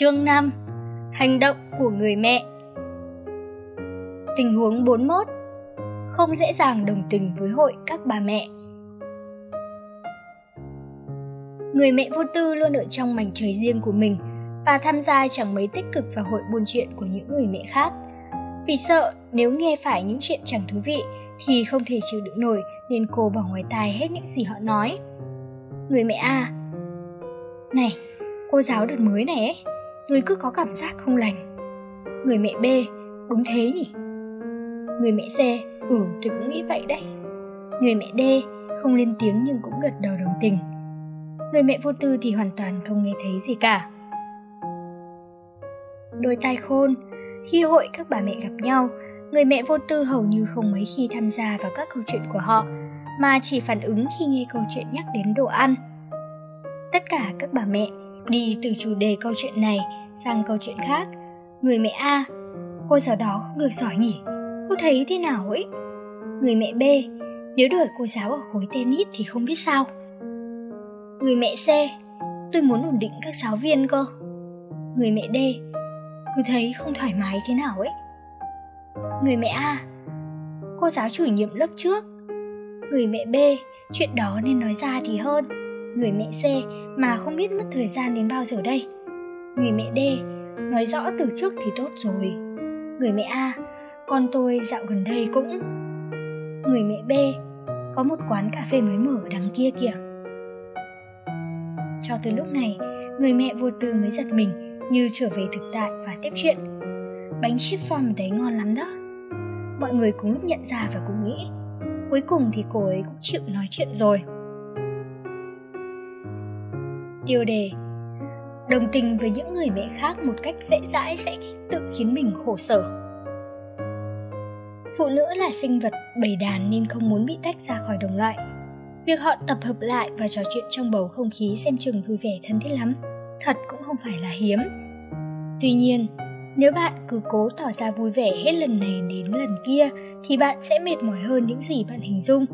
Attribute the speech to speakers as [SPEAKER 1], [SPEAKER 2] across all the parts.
[SPEAKER 1] Chương 5 Hành động của người mẹ Tình huống 41 Không dễ dàng đồng tình với hội các bà mẹ Người mẹ vô tư luôn ở trong mảnh trời riêng của mình và tham gia chẳng mấy tích cực vào hội buôn chuyện của những người mẹ khác. Vì sợ nếu nghe phải những chuyện chẳng thú vị thì không thể chịu đựng nổi nên cô bỏ ngoài tai hết những gì họ nói. Người mẹ A Này, cô giáo đợt mới này ấy, người cứ có cảm giác không lành. Người mẹ B, đúng thế nhỉ? Người mẹ C, ừ tôi cũng nghĩ vậy đấy. Người mẹ D, không lên tiếng nhưng cũng gật đầu đồng tình. Người mẹ vô tư thì hoàn toàn không nghe thấy gì cả. Đôi tai khôn, khi hội các bà mẹ gặp nhau, người mẹ vô tư hầu như không mấy khi tham gia vào các câu chuyện của họ, mà chỉ phản ứng khi nghe câu chuyện nhắc đến đồ ăn. Tất cả các bà mẹ đi từ chủ đề câu chuyện này sang câu chuyện khác. Người mẹ A, cô giáo đó không được giỏi nhỉ? Cô thấy thế nào ấy? Người mẹ B, nếu đổi cô giáo ở khối tennis thì không biết sao. Người mẹ C, tôi muốn ổn định các giáo viên cơ. Người mẹ D, cứ thấy không thoải mái thế nào ấy. Người mẹ A, cô giáo chủ nhiệm lớp trước. Người mẹ B, chuyện đó nên nói ra thì hơn. Người mẹ C, mà không biết mất thời gian đến bao giờ đây. Người mẹ D, nói rõ từ trước thì tốt rồi. Người mẹ A, con tôi dạo gần đây cũng... Người mẹ B, có một quán cà phê mới mở ở đằng kia kìa. Cho tới lúc này, người mẹ vô tư mới giật mình như trở về thực tại và tiếp chuyện. Bánh chiffon đấy ngon lắm đó. Mọi người cùng lúc nhận ra và cùng nghĩ. Cuối cùng thì cô ấy cũng chịu nói chuyện rồi. Tiêu đề Đồng tình với những người mẹ khác một cách dễ dãi sẽ tự khiến mình khổ sở. Phụ nữ là sinh vật bầy đàn nên không muốn bị tách ra khỏi đồng loại. Việc họ tập hợp lại và trò chuyện trong bầu không khí xem chừng vui vẻ thân thiết lắm, thật cũng không phải là hiếm. Tuy nhiên, nếu bạn cứ cố tỏ ra vui vẻ hết lần này đến lần kia thì bạn sẽ mệt mỏi hơn những gì bạn hình dung.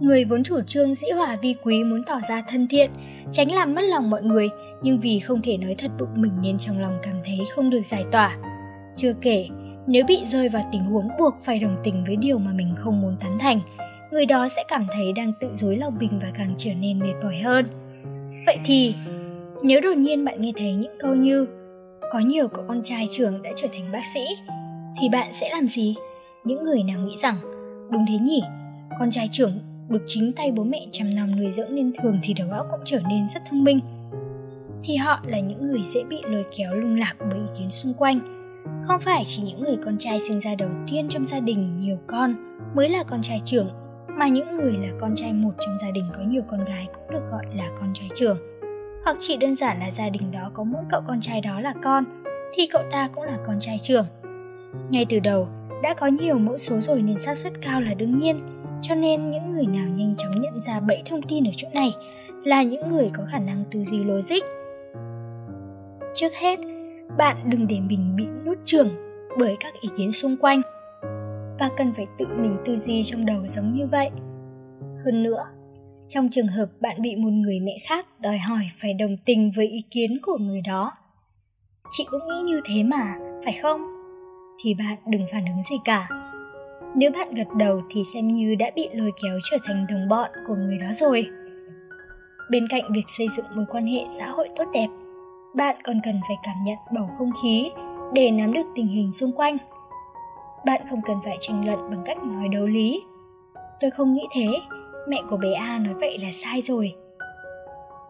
[SPEAKER 1] Người vốn chủ trương dĩ hòa vi quý muốn tỏ ra thân thiện, tránh làm mất lòng mọi người, nhưng vì không thể nói thật bụng mình nên trong lòng cảm thấy không được giải tỏa. Chưa kể, nếu bị rơi vào tình huống buộc phải đồng tình với điều mà mình không muốn tán thành, người đó sẽ cảm thấy đang tự dối lòng mình và càng trở nên mệt mỏi hơn. Vậy thì, nếu đột nhiên bạn nghe thấy những câu như có nhiều cậu con trai trường đã trở thành bác sĩ, thì bạn sẽ làm gì? Những người nào nghĩ rằng, đúng thế nhỉ, con trai trưởng được chính tay bố mẹ chăm nom nuôi dưỡng nên thường thì đầu óc cũng trở nên rất thông minh. Thì họ là những người dễ bị lôi kéo lung lạc bởi ý kiến xung quanh. Không phải chỉ những người con trai sinh ra đầu tiên trong gia đình nhiều con mới là con trai trưởng, mà những người là con trai một trong gia đình có nhiều con gái cũng được gọi là con trai trưởng. Hoặc chỉ đơn giản là gia đình đó có mỗi cậu con trai đó là con, thì cậu ta cũng là con trai trưởng. Ngay từ đầu, đã có nhiều mẫu số rồi nên xác suất cao là đương nhiên, cho nên những người nào nhanh chóng nhận ra bẫy thông tin ở chỗ này là những người có khả năng tư duy logic. Trước hết, bạn đừng để mình bị nuốt chửng bởi các ý kiến xung quanh và cần phải tự mình tư duy trong đầu giống như vậy. Hơn nữa, trong trường hợp bạn bị một người mẹ khác đòi hỏi phải đồng tình với ý kiến của người đó, chị cũng nghĩ như thế mà, phải không? Thì bạn đừng phản ứng gì cả nếu bạn gật đầu thì xem như đã bị lôi kéo trở thành đồng bọn của người đó rồi. Bên cạnh việc xây dựng mối quan hệ xã hội tốt đẹp, bạn còn cần phải cảm nhận bầu không khí để nắm được tình hình xung quanh. Bạn không cần phải tranh luận bằng cách nói đấu lý. Tôi không nghĩ thế, mẹ của bé A nói vậy là sai rồi.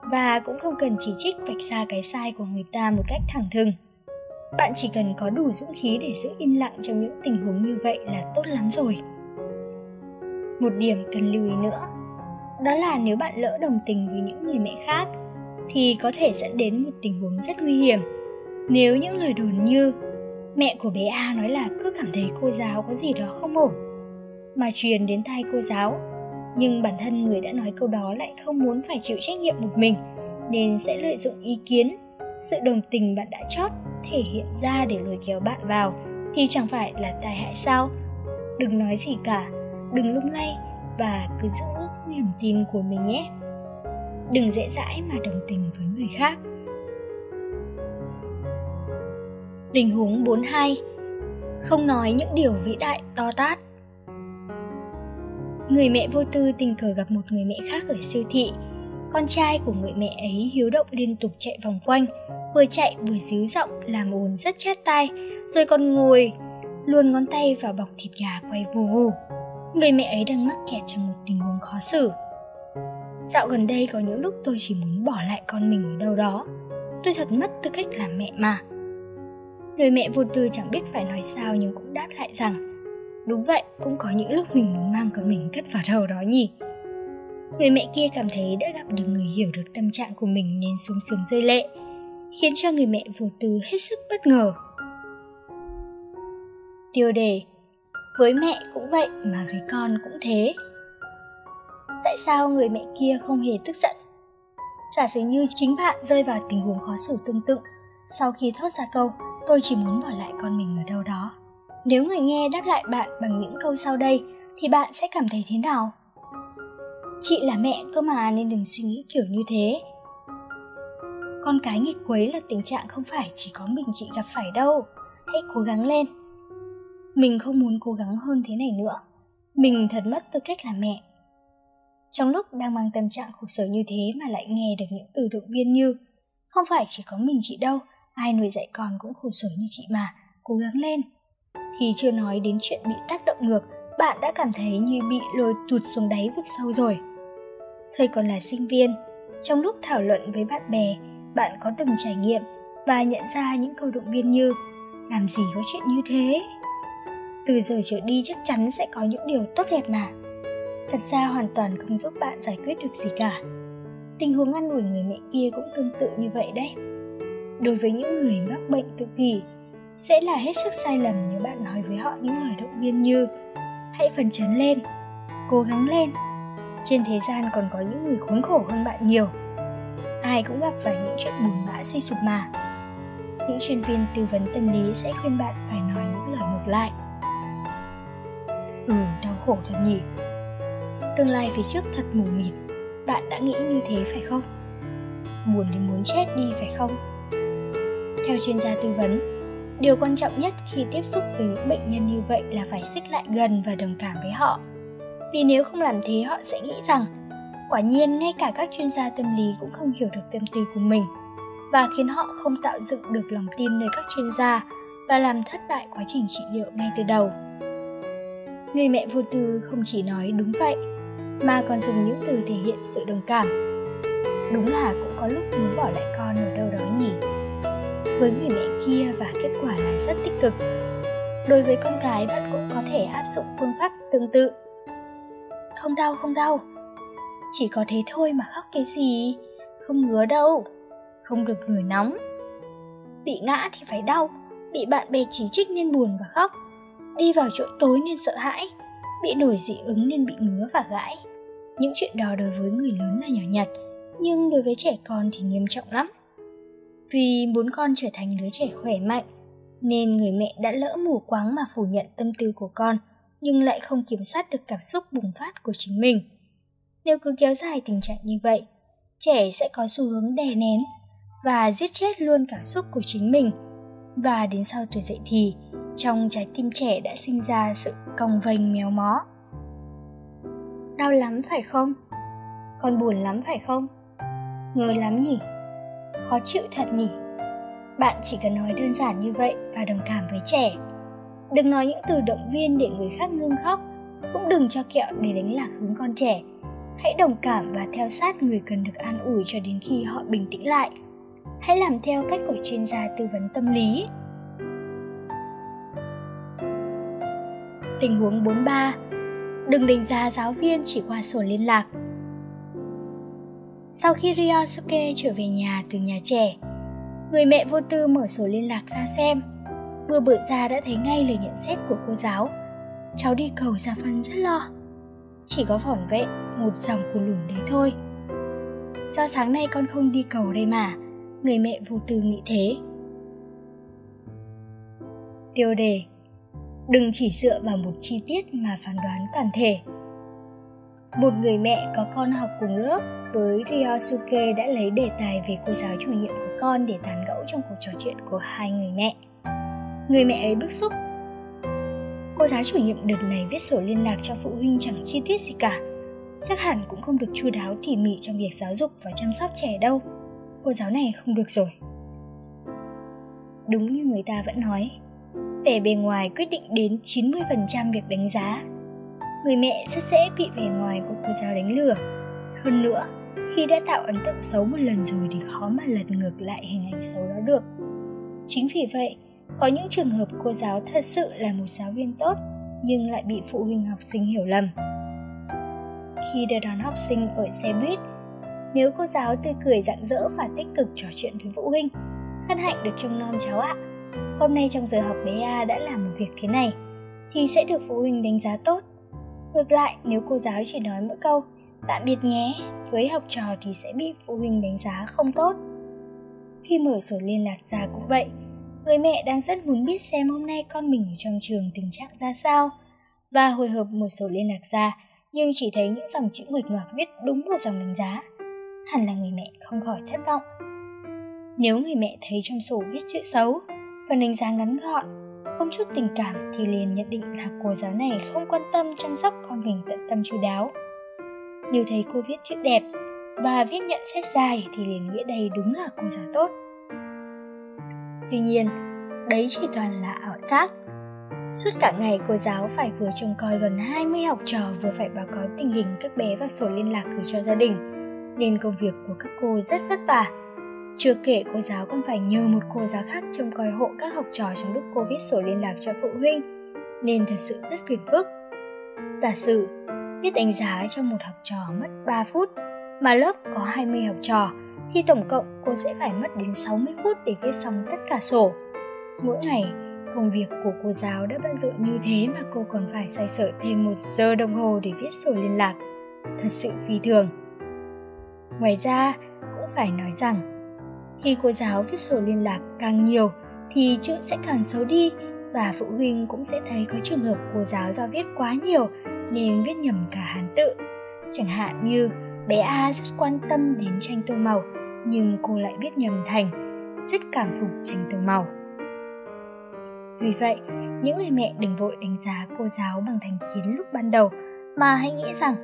[SPEAKER 1] Và cũng không cần chỉ trích vạch ra cái sai của người ta một cách thẳng thừng bạn chỉ cần có đủ dũng khí để giữ im lặng trong những tình huống như vậy là tốt lắm rồi. Một điểm cần lưu ý nữa, đó là nếu bạn lỡ đồng tình với những người mẹ khác, thì có thể dẫn đến một tình huống rất nguy hiểm. Nếu những lời đồn như, mẹ của bé a nói là cứ cảm thấy cô giáo có gì đó không ổn mà truyền đến tai cô giáo, nhưng bản thân người đã nói câu đó lại không muốn phải chịu trách nhiệm một mình, nên sẽ lợi dụng ý kiến, sự đồng tình bạn đã chót thể hiện ra để lôi kéo bạn vào, thì chẳng phải là tai hại sao? Đừng nói gì cả, đừng lung lay và cứ giữ niềm tin của mình nhé. Đừng dễ dãi mà đồng tình với người khác. Tình huống 42 Không nói những điều vĩ đại, to tát. Người mẹ vô tư tình cờ gặp một người mẹ khác ở siêu thị. Con trai của người mẹ ấy hiếu động liên tục chạy vòng quanh. Vừa chạy vừa díu giọng làm ồn rất chát tai Rồi còn ngồi luôn ngón tay vào bọc thịt gà quay vù vù Người mẹ ấy đang mắc kẹt trong một tình huống khó xử. Dạo gần đây có những lúc tôi chỉ muốn bỏ lại con mình ở đâu đó. Tôi thật mất tư cách làm mẹ mà. Người mẹ vô tư chẳng biết phải nói sao nhưng cũng đáp lại rằng Đúng vậy, cũng có những lúc mình muốn mang con mình cất vào đầu đó nhỉ. Người mẹ kia cảm thấy đã gặp được người hiểu được tâm trạng của mình nên sung sướng rơi lệ. Khiến cho người mẹ vô tư hết sức bất ngờ. Tiêu đề, Với mẹ cũng vậy mà với con cũng thế. Tại sao người mẹ kia không hề tức giận? Giả sử như chính bạn rơi vào tình huống khó xử tương tự, Sau khi thốt ra câu, Tôi chỉ muốn bỏ lại con mình ở đâu đó. Nếu người nghe đáp lại bạn bằng những câu sau đây, Thì bạn sẽ cảm thấy thế nào? Chị là mẹ cơ mà nên đừng suy nghĩ kiểu như thế. Con cái nghịch quấy là tình trạng không phải chỉ có mình chị gặp phải đâu Hãy cố gắng lên Mình không muốn cố gắng hơn thế này nữa Mình thật mất tư cách là mẹ trong lúc đang mang tâm trạng khổ sở như thế mà lại nghe được những từ động viên như Không phải chỉ có mình chị đâu, ai nuôi dạy con cũng khổ sở như chị mà, cố gắng lên. Thì chưa nói đến chuyện bị tác động ngược, bạn đã cảm thấy như bị lôi tụt xuống đáy vực sâu rồi. Thời còn là sinh viên, trong lúc thảo luận với bạn bè, bạn có từng trải nghiệm và nhận ra những câu động viên như làm gì có chuyện như thế. Từ giờ trở đi chắc chắn sẽ có những điều tốt đẹp mà. Thật ra hoàn toàn không giúp bạn giải quyết được gì cả. Tình huống ăn ủi người mẹ kia cũng tương tự như vậy đấy. Đối với những người mắc bệnh tự kỷ, sẽ là hết sức sai lầm nếu bạn nói với họ những lời động viên như hãy phấn chấn lên, cố gắng lên. Trên thế gian còn có những người khốn khổ hơn bạn nhiều ai cũng gặp phải những chuyện buồn bã, suy sụp mà. Những chuyên viên tư vấn tâm lý sẽ khuyên bạn phải nói những lời ngược lại. Ừ đau khổ thật nhỉ. Tương lai phía trước thật mù mịt. Bạn đã nghĩ như thế phải không? Buồn đến muốn chết đi phải không? Theo chuyên gia tư vấn, điều quan trọng nhất khi tiếp xúc với những bệnh nhân như vậy là phải xích lại gần và đồng cảm với họ. Vì nếu không làm thế, họ sẽ nghĩ rằng quả nhiên, ngay cả các chuyên gia tâm lý cũng không hiểu được tâm tư của mình và khiến họ không tạo dựng được lòng tin nơi các chuyên gia và làm thất bại quá trình trị liệu ngay từ đầu. Người mẹ vô tư không chỉ nói đúng vậy, mà còn dùng những từ thể hiện sự đồng cảm. Đúng là cũng có lúc muốn bỏ lại con ở đâu đó nhỉ? Với người mẹ kia và kết quả là rất tích cực. Đối với con gái, bạn cũng có thể áp dụng phương pháp tương tự. Không đau không đau chỉ có thế thôi mà khóc cái gì? Không ngứa đâu, không được nổi nóng. Bị ngã thì phải đau, bị bạn bè chỉ trích nên buồn và khóc. Đi vào chỗ tối nên sợ hãi, bị nổi dị ứng nên bị ngứa và gãi. Những chuyện đó đối với người lớn là nhỏ nhặt, nhưng đối với trẻ con thì nghiêm trọng lắm. Vì muốn con trở thành đứa trẻ khỏe mạnh, nên người mẹ đã lỡ mù quáng mà phủ nhận tâm tư của con, nhưng lại không kiểm soát được cảm xúc bùng phát của chính mình nếu cứ kéo dài tình trạng như vậy, trẻ sẽ có xu hướng đè nén và giết chết luôn cảm xúc của chính mình. Và đến sau tuổi dậy thì, trong trái tim trẻ đã sinh ra sự cong vênh méo mó. Đau lắm phải không? Con buồn lắm phải không? Ngứa lắm nhỉ? Khó chịu thật nhỉ? Bạn chỉ cần nói đơn giản như vậy và đồng cảm với trẻ. Đừng nói những từ động viên để người khác ngưng khóc. Cũng đừng cho kẹo để đánh lạc hướng con trẻ hãy đồng cảm và theo sát người cần được an ủi cho đến khi họ bình tĩnh lại hãy làm theo cách của chuyên gia tư vấn tâm lý tình huống 43 đừng đánh giá giáo viên chỉ qua sổ liên lạc. Sau khi Ryosuke trở về nhà từ nhà trẻ, người mẹ vô tư mở sổ liên lạc ra xem. Vừa bự ra đã thấy ngay lời nhận xét của cô giáo. Cháu đi cầu ra phân rất lo. Chỉ có vỏn vẹn một dòng của lùn đấy thôi. Do sáng nay con không đi cầu đây mà, người mẹ vô tư nghĩ thế. Tiêu đề đừng chỉ dựa vào một chi tiết mà phán đoán toàn thể một người mẹ có con học cùng lớp với Ryosuke đã lấy đề tài về cô giáo chủ nhiệm của con để tán gẫu trong cuộc trò chuyện của hai người mẹ. Người mẹ ấy bức xúc. Cô giáo chủ nhiệm đợt này viết sổ liên lạc cho phụ huynh chẳng chi tiết gì cả. Chắc hẳn cũng không được chu đáo tỉ mỉ trong việc giáo dục và chăm sóc trẻ đâu. Cô giáo này không được rồi. Đúng như người ta vẫn nói, vẻ bề ngoài quyết định đến 90% việc đánh giá. Người mẹ rất dễ bị vẻ ngoài của cô giáo đánh lừa. Hơn nữa, khi đã tạo ấn tượng xấu một lần rồi thì khó mà lật ngược lại hình ảnh xấu đó được. Chính vì vậy, có những trường hợp cô giáo thật sự là một giáo viên tốt nhưng lại bị phụ huynh học sinh hiểu lầm. Khi đưa đón học sinh ở xe buýt, nếu cô giáo tươi cười rạng rỡ và tích cực trò chuyện với phụ huynh, hân hạnh được trông non cháu ạ. Hôm nay trong giờ học bé A đã làm một việc thế này, thì sẽ được phụ huynh đánh giá tốt. Ngược lại, nếu cô giáo chỉ nói mỗi câu tạm biệt nhé với học trò thì sẽ bị phụ huynh đánh giá không tốt. Khi mở sổ liên lạc ra cũng vậy, người mẹ đang rất muốn biết xem hôm nay con mình ở trong trường tình trạng ra sao và hồi hộp một sổ liên lạc ra nhưng chỉ thấy những dòng chữ nguệch ngoạc viết đúng một dòng đánh giá. Hẳn là người mẹ không khỏi thất vọng. Nếu người mẹ thấy trong sổ viết chữ xấu, phần đánh giá ngắn gọn, không chút tình cảm thì liền nhận định là cô giáo này không quan tâm chăm sóc con mình tận tâm chú đáo. Nếu thấy cô viết chữ đẹp và viết nhận xét dài thì liền nghĩa đây đúng là cô giáo tốt. Tuy nhiên, đấy chỉ toàn là ảo giác. Suốt cả ngày cô giáo phải vừa trông coi gần 20 học trò vừa phải báo cáo tình hình các bé và sổ liên lạc gửi cho gia đình, nên công việc của các cô rất vất vả. Chưa kể cô giáo còn phải nhờ một cô giáo khác trông coi hộ các học trò trong lúc cô viết sổ liên lạc cho phụ huynh, nên thật sự rất phiền phức. Giả sử, viết đánh giá cho một học trò mất 3 phút, mà lớp có 20 học trò, thì tổng cộng cô sẽ phải mất đến 60 phút để viết xong tất cả sổ. Mỗi ngày, công việc của cô giáo đã bận rộn như thế mà cô còn phải xoay sở thêm một giờ đồng hồ để viết sổ liên lạc. Thật sự phi thường. Ngoài ra, cũng phải nói rằng, khi cô giáo viết sổ liên lạc càng nhiều thì chữ sẽ càng xấu đi và phụ huynh cũng sẽ thấy có trường hợp cô giáo do viết quá nhiều nên viết nhầm cả hán tự. Chẳng hạn như bé A rất quan tâm đến tranh tô màu nhưng cô lại viết nhầm thành rất cảm phục tranh tô màu. Vì vậy, những người mẹ đừng vội đánh giá cô giáo bằng thành kiến lúc ban đầu mà hãy nghĩ rằng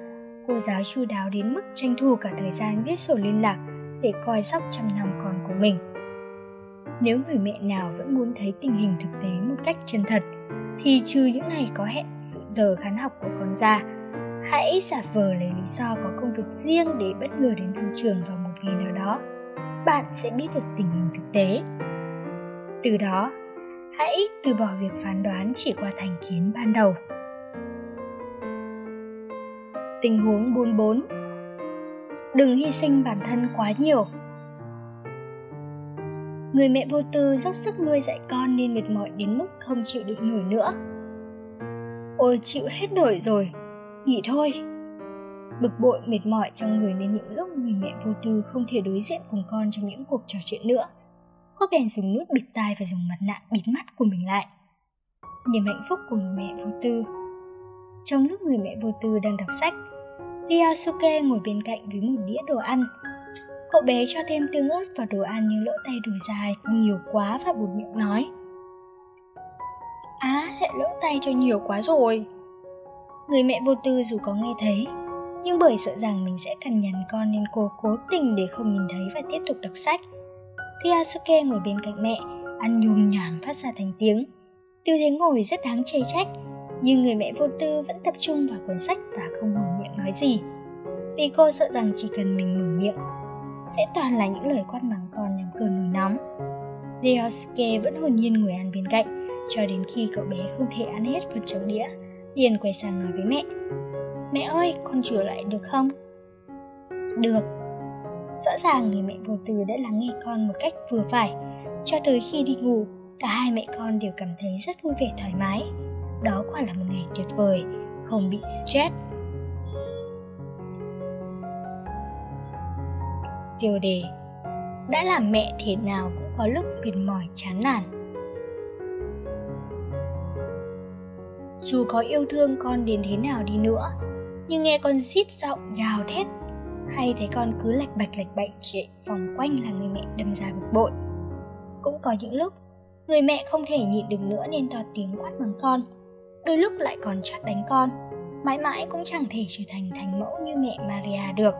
[SPEAKER 1] cô giáo chu đáo đến mức tranh thủ cả thời gian viết sổ liên lạc để coi sóc trăm năm con của mình. Nếu người mẹ nào vẫn muốn thấy tình hình thực tế một cách chân thật, thì trừ những ngày có hẹn sự giờ khán học của con ra, hãy giả vờ lấy lý do có công việc riêng để bất ngờ đến thăm trường vào một ngày nào đó. Bạn sẽ biết được tình hình thực tế. Từ đó, hãy từ bỏ việc phán đoán chỉ qua thành kiến ban đầu. Tình huống 44 Đừng hy sinh bản thân quá nhiều Người mẹ vô tư dốc sức nuôi dạy con nên mệt mỏi đến mức không chịu đựng nổi nữa. Ôi chịu hết nổi rồi, nghỉ thôi. Bực bội mệt mỏi trong người nên những lúc người mẹ vô tư không thể đối diện cùng con trong những cuộc trò chuyện nữa. Cô bèn dùng nút bịt tai và dùng mặt nạ bịt mắt của mình lại. Niềm hạnh phúc của người mẹ vô tư. Trong lúc người mẹ vô tư đang đọc sách, Ryosuke ngồi bên cạnh với một đĩa đồ ăn. Cậu bé cho thêm tương ớt vào đồ ăn nhưng lỡ tay đùi dài nhiều quá và buộc miệng nói. Á, à, lại lỡ tay cho nhiều quá rồi. Người mẹ vô tư dù có nghe thấy Nhưng bởi sợ rằng mình sẽ cằn nhằn con nên cô cố tình để không nhìn thấy và tiếp tục đọc sách Ryosuke ngồi bên cạnh mẹ, ăn nhùm nhảm phát ra thành tiếng Tư thế ngồi rất đáng chê trách Nhưng người mẹ vô tư vẫn tập trung vào cuốn sách và không mở miệng nói gì Vì cô sợ rằng chỉ cần mình mở miệng sẽ toàn là những lời quát mắng con nhằm cơn nổi nóng. Ryosuke vẫn hồn nhiên ngồi ăn bên cạnh, cho đến khi cậu bé không thể ăn hết phần trong đĩa, liền quay sang nói với mẹ. Mẹ ơi, con chữa lại được không? Được. Rõ ràng người mẹ vô tư đã lắng nghe con một cách vừa phải, cho tới khi đi ngủ, cả hai mẹ con đều cảm thấy rất vui vẻ thoải mái. Đó quả là một ngày tuyệt vời, không bị stress. Tiêu đề đã làm mẹ thế nào cũng có lúc mệt mỏi chán nản. Dù có yêu thương con đến thế nào đi nữa nhưng nghe con rít giọng gào thét hay thấy con cứ lạch bạch lạch bạch chạy vòng quanh là người mẹ đâm ra bực bội cũng có những lúc Người mẹ không thể nhịn được nữa nên to tiếng quát mắng con. Đôi lúc lại còn chát đánh con. Mãi mãi cũng chẳng thể trở thành thành mẫu như mẹ Maria được.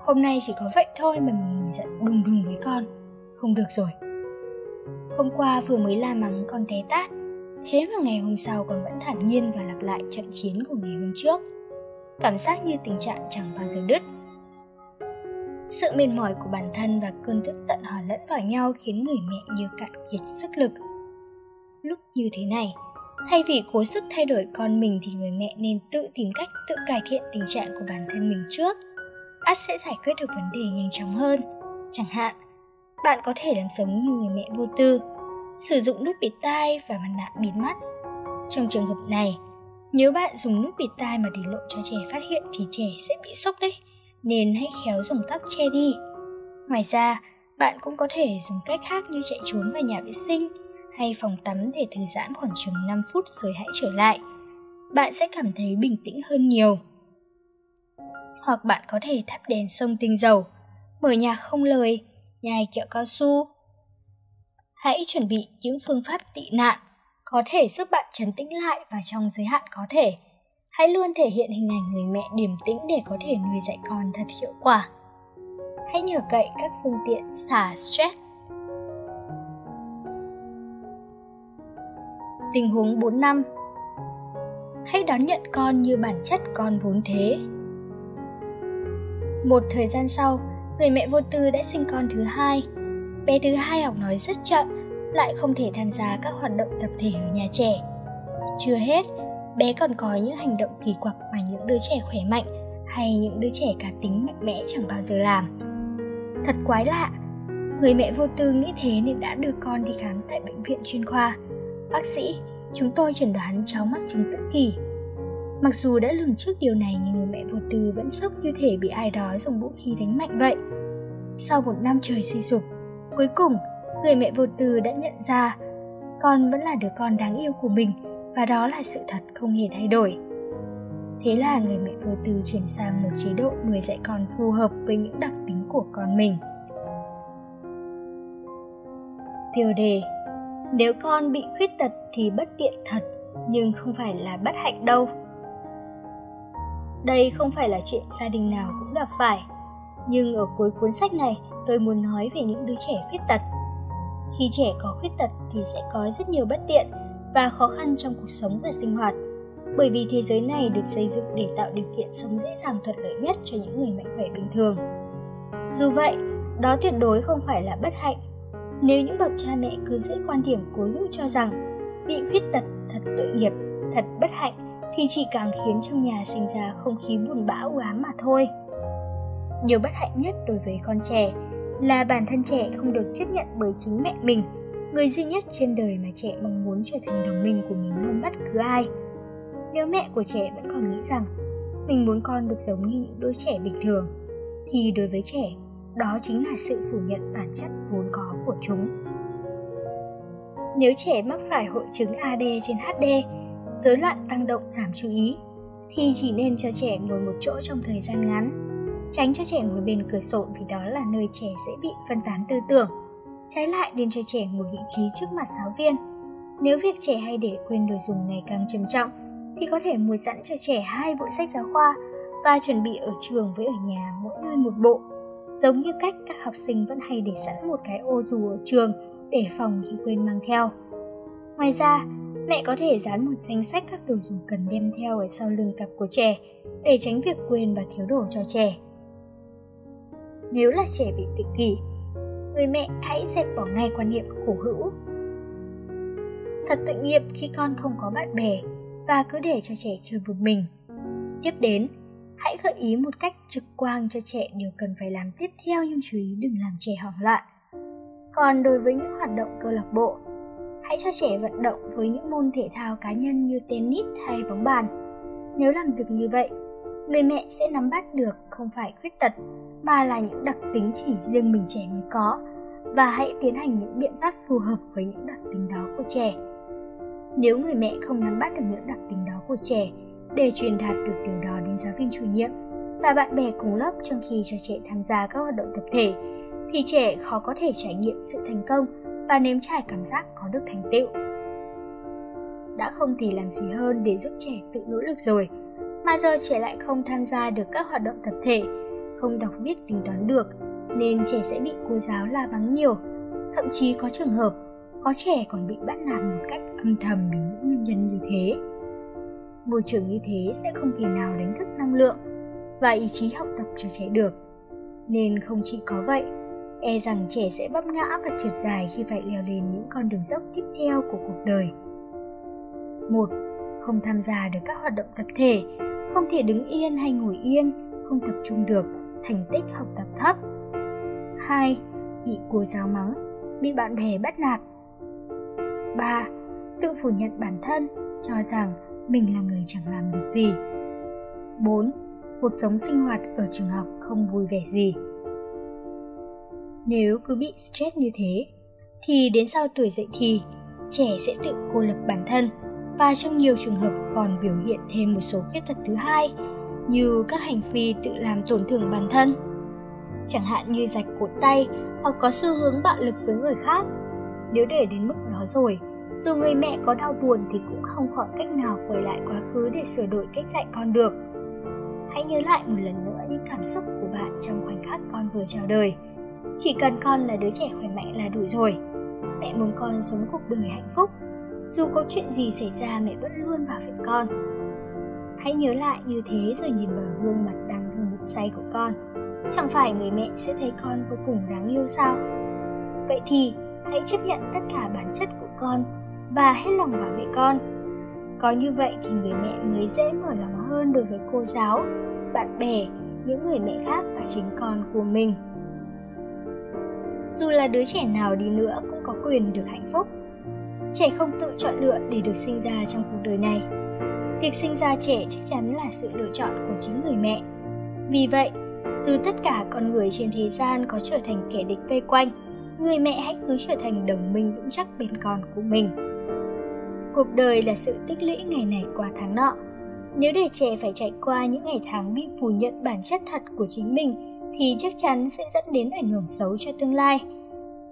[SPEAKER 1] Hôm nay chỉ có vậy thôi mà mình giận đùng đùng với con. Không được rồi. Hôm qua vừa mới la mắng con té tát, thế mà ngày hôm sau còn vẫn thản nhiên và lặp lại trận chiến của ngày hôm trước. Cảm giác như tình trạng chẳng bao giờ đứt. Sự mệt mỏi của bản thân và cơn tức giận hòa lẫn vào nhau khiến người mẹ như cạn kiệt sức lực. Lúc như thế này, thay vì cố sức thay đổi con mình thì người mẹ nên tự tìm cách tự cải thiện tình trạng của bản thân mình trước. ắt sẽ giải quyết được vấn đề nhanh chóng hơn. Chẳng hạn, bạn có thể làm giống như người mẹ vô tư, sử dụng nút bịt tai và mặt nạ bịt mắt. Trong trường hợp này, nếu bạn dùng nước bịt tai mà để lộ cho trẻ phát hiện thì trẻ sẽ bị sốc đấy nên hãy khéo dùng tóc che đi. Ngoài ra, bạn cũng có thể dùng cách khác như chạy trốn vào nhà vệ sinh hay phòng tắm để thư giãn khoảng chừng 5 phút rồi hãy trở lại. Bạn sẽ cảm thấy bình tĩnh hơn nhiều. Hoặc bạn có thể thắp đèn sông tinh dầu, mở nhạc không lời, nhai kẹo cao su. Hãy chuẩn bị những phương pháp tị nạn có thể giúp bạn trấn tĩnh lại và trong giới hạn có thể hãy luôn thể hiện hình ảnh người mẹ điềm tĩnh để có thể nuôi dạy con thật hiệu quả. Hãy nhờ cậy các phương tiện xả stress. Tình huống 4 năm Hãy đón nhận con như bản chất con vốn thế. Một thời gian sau, người mẹ vô tư đã sinh con thứ hai. Bé thứ hai học nói rất chậm, lại không thể tham gia các hoạt động tập thể ở nhà trẻ. Chưa hết, bé còn có những hành động kỳ quặc mà những đứa trẻ khỏe mạnh hay những đứa trẻ cá tính mạnh mẽ chẳng bao giờ làm. Thật quái lạ, người mẹ vô tư nghĩ thế nên đã đưa con đi khám tại bệnh viện chuyên khoa. Bác sĩ, chúng tôi chẩn đoán cháu mắc chứng tự kỷ. Mặc dù đã lường trước điều này nhưng người mẹ vô tư vẫn sốc như thể bị ai đó dùng vũ khí đánh mạnh vậy. Sau một năm trời suy sụp, cuối cùng người mẹ vô tư đã nhận ra, con vẫn là đứa con đáng yêu của mình và đó là sự thật không hề thay đổi. Thế là người mẹ vô tư chuyển sang một chế độ nuôi dạy con phù hợp với những đặc tính của con mình. Tiêu đề, nếu con bị khuyết tật thì bất tiện thật, nhưng không phải là bất hạnh đâu. Đây không phải là chuyện gia đình nào cũng gặp phải, nhưng ở cuối cuốn sách này, tôi muốn nói về những đứa trẻ khuyết tật khi trẻ có khuyết tật thì sẽ có rất nhiều bất tiện và khó khăn trong cuộc sống và sinh hoạt. Bởi vì thế giới này được xây dựng để tạo điều kiện sống dễ dàng thuận lợi nhất cho những người mạnh khỏe bình thường. Dù vậy, đó tuyệt đối không phải là bất hạnh. Nếu những bậc cha mẹ cứ giữ quan điểm cố hữu cho rằng bị khuyết tật thật tội nghiệp, thật bất hạnh thì chỉ càng khiến trong nhà sinh ra không khí buồn bã, u ám mà thôi. Điều bất hạnh nhất đối với con trẻ là bản thân trẻ không được chấp nhận bởi chính mẹ mình người duy nhất trên đời mà trẻ mong muốn trở thành đồng minh của mình hơn bất cứ ai nếu mẹ của trẻ vẫn còn nghĩ rằng mình muốn con được giống như những đứa trẻ bình thường thì đối với trẻ đó chính là sự phủ nhận bản chất vốn có của chúng nếu trẻ mắc phải hội chứng AD trên HD, rối loạn tăng động giảm chú ý, thì chỉ nên cho trẻ ngồi một chỗ trong thời gian ngắn. Tránh cho trẻ ngồi bên cửa sổ vì đó là nơi trẻ dễ bị phân tán tư tưởng Trái lại nên cho trẻ ngồi vị trí trước mặt giáo viên. Nếu việc trẻ hay để quên đồ dùng ngày càng trầm trọng, thì có thể mua sẵn cho trẻ hai bộ sách giáo khoa và chuẩn bị ở trường với ở nhà mỗi nơi một bộ. Giống như cách các học sinh vẫn hay để sẵn một cái ô dù ở trường để phòng khi quên mang theo. Ngoài ra, mẹ có thể dán một danh sách các đồ dùng cần đem theo ở sau lưng cặp của trẻ để tránh việc quên và thiếu đồ cho trẻ. Nếu là trẻ bị tự kỷ, người mẹ hãy dẹp bỏ ngay quan niệm khổ hữu. Thật tội nghiệp khi con không có bạn bè và cứ để cho trẻ chơi một mình. Tiếp đến, hãy gợi ý một cách trực quan cho trẻ điều cần phải làm tiếp theo nhưng chú ý đừng làm trẻ hoảng loạn. Còn đối với những hoạt động câu lạc bộ, hãy cho trẻ vận động với những môn thể thao cá nhân như tennis hay bóng bàn. Nếu làm việc như vậy, người mẹ sẽ nắm bắt được không phải khuyết tật mà là những đặc tính chỉ riêng mình trẻ mới có và hãy tiến hành những biện pháp phù hợp với những đặc tính đó của trẻ. Nếu người mẹ không nắm bắt được những đặc tính đó của trẻ để truyền đạt được điều đó đến giáo viên chủ nhiệm và bạn bè cùng lớp trong khi cho trẻ tham gia các hoạt động tập thể thì trẻ khó có thể trải nghiệm sự thành công và nếm trải cảm giác có được thành tựu. Đã không thể làm gì hơn để giúp trẻ tự nỗ lực rồi, mà giờ trẻ lại không tham gia được các hoạt động tập thể, không đọc viết tính toán được, nên trẻ sẽ bị cô giáo la mắng nhiều. Thậm chí có trường hợp, có trẻ còn bị bắt nạt một cách âm thầm vì những nguyên nhân như thế. Môi trường như thế sẽ không thể nào đánh thức năng lượng và ý chí học tập cho trẻ được. Nên không chỉ có vậy, e rằng trẻ sẽ vấp ngã và trượt dài khi phải leo lên những con đường dốc tiếp theo của cuộc đời. 1. Không tham gia được các hoạt động tập thể, không thể đứng yên hay ngồi yên, không tập trung được, thành tích học tập thấp. 2. Bị cô giáo mắng, bị bạn bè bắt nạt. 3. Tự phủ nhận bản thân, cho rằng mình là người chẳng làm được gì. 4. Cuộc sống sinh hoạt ở trường học không vui vẻ gì. Nếu cứ bị stress như thế, thì đến sau tuổi dậy thì, trẻ sẽ tự cô lập bản thân và trong nhiều trường hợp còn biểu hiện thêm một số khuyết tật thứ hai, như các hành vi tự làm tổn thương bản thân. Chẳng hạn như rạch cột tay hoặc có xu hướng bạo lực với người khác. Nếu để đến mức đó rồi, dù người mẹ có đau buồn thì cũng không khỏi cách nào quay lại quá khứ để sửa đổi cách dạy con được. Hãy nhớ lại một lần nữa những cảm xúc của bạn trong khoảnh khắc con vừa chào đời. Chỉ cần con là đứa trẻ khỏe mạnh là đủ rồi. Mẹ muốn con sống cuộc đời hạnh phúc dù có chuyện gì xảy ra mẹ vẫn luôn bảo vệ con. Hãy nhớ lại như thế rồi nhìn vào gương mặt đang hưng ngủ say của con. Chẳng phải người mẹ sẽ thấy con vô cùng đáng yêu sao? Vậy thì hãy chấp nhận tất cả bản chất của con và hết lòng bảo vệ con. Có như vậy thì người mẹ mới dễ mở lòng hơn đối với cô giáo, bạn bè, những người mẹ khác và chính con của mình. Dù là đứa trẻ nào đi nữa cũng có quyền được hạnh phúc trẻ không tự chọn lựa để được sinh ra trong cuộc đời này. Việc sinh ra trẻ chắc chắn là sự lựa chọn của chính người mẹ. Vì vậy, dù tất cả con người trên thế gian có trở thành kẻ địch vây quanh, người mẹ hãy cứ trở thành đồng minh vững chắc bên con của mình. Cuộc đời là sự tích lũy ngày này qua tháng nọ. Nếu để trẻ phải trải qua những ngày tháng bị phủ nhận bản chất thật của chính mình, thì chắc chắn sẽ dẫn đến ảnh hưởng xấu cho tương lai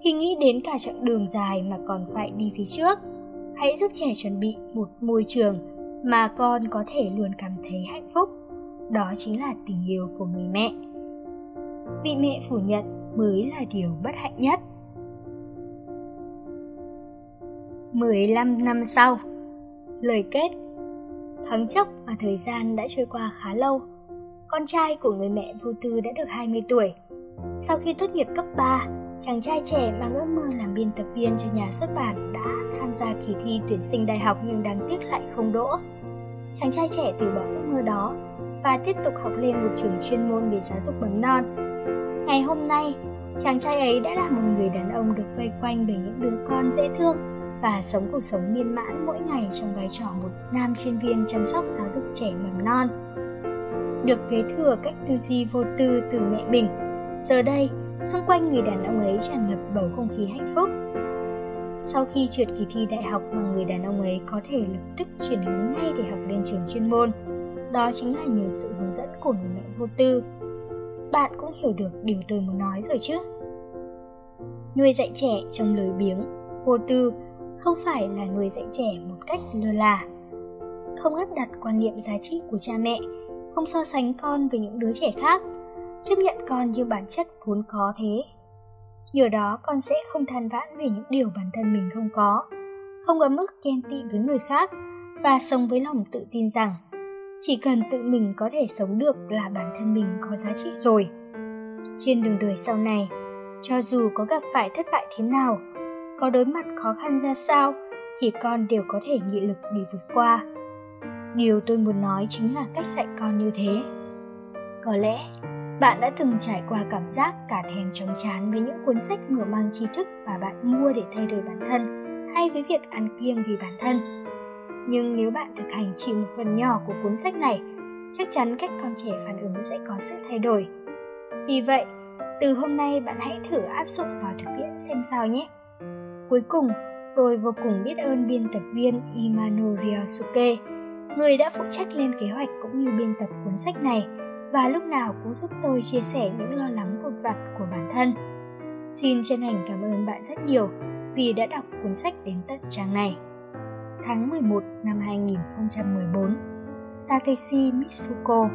[SPEAKER 1] khi nghĩ đến cả chặng đường dài mà còn phải đi phía trước, hãy giúp trẻ chuẩn bị một môi trường mà con có thể luôn cảm thấy hạnh phúc. Đó chính là tình yêu của người mẹ. Bị mẹ phủ nhận mới là điều bất hạnh nhất. 15 năm sau, Lời kết, Thoáng chốc mà thời gian đã trôi qua khá lâu, Con trai của người mẹ vô tư đã được 20 tuổi. Sau khi tốt nghiệp cấp 3 Chàng trai trẻ mang ước mơ làm biên tập viên cho nhà xuất bản đã tham gia kỳ thi tuyển sinh đại học nhưng đáng tiếc lại không đỗ. Chàng trai trẻ từ bỏ ước mơ đó và tiếp tục học lên một trường chuyên môn về giáo dục mầm non. Ngày hôm nay, chàng trai ấy đã là một người đàn ông được vây quanh bởi những đứa con dễ thương và sống cuộc sống miên mãn mỗi ngày trong vai trò một nam chuyên viên chăm sóc giáo dục trẻ mầm non. Được kế thừa cách tư duy vô tư từ mẹ mình, giờ đây xung quanh người đàn ông ấy tràn ngập bầu không khí hạnh phúc. Sau khi trượt kỳ thi đại học mà người đàn ông ấy có thể lập tức chuyển hướng ngay để học lên trường chuyên môn, đó chính là nhờ sự hướng dẫn của người mẹ vô tư. Bạn cũng hiểu được điều tôi muốn nói rồi chứ? Nuôi dạy trẻ trong lời biếng, vô tư không phải là nuôi dạy trẻ một cách lơ là. Không áp đặt quan niệm giá trị của cha mẹ, không so sánh con với những đứa trẻ khác – chấp nhận con như bản chất vốn có thế. Nhờ đó con sẽ không than vãn về những điều bản thân mình không có, không ở mức ghen tị với người khác và sống với lòng tự tin rằng chỉ cần tự mình có thể sống được là bản thân mình có giá trị rồi. Trên đường đời sau này, cho dù có gặp phải thất bại thế nào, có đối mặt khó khăn ra sao thì con đều có thể nghị lực để vượt qua. Điều tôi muốn nói chính là cách dạy con như thế. Có lẽ bạn đã từng trải qua cảm giác cả thèm chóng chán với những cuốn sách mở mang tri thức mà bạn mua để thay đổi bản thân hay với việc ăn kiêng vì bản thân. Nhưng nếu bạn thực hành chỉ một phần nhỏ của cuốn sách này, chắc chắn cách con trẻ phản ứng sẽ có sự thay đổi. Vì vậy, từ hôm nay bạn hãy thử áp dụng vào thực tiễn xem sao nhé. Cuối cùng, tôi vô cùng biết ơn biên tập viên Imano Ryosuke, người đã phụ trách lên kế hoạch cũng như biên tập cuốn sách này và lúc nào cũng giúp tôi chia sẻ những lo lắng vụt vặt của bản thân. Xin chân thành cảm ơn bạn rất nhiều vì đã đọc cuốn sách đến tận trang này. Tháng 11 năm 2014, Takeshi Mitsuko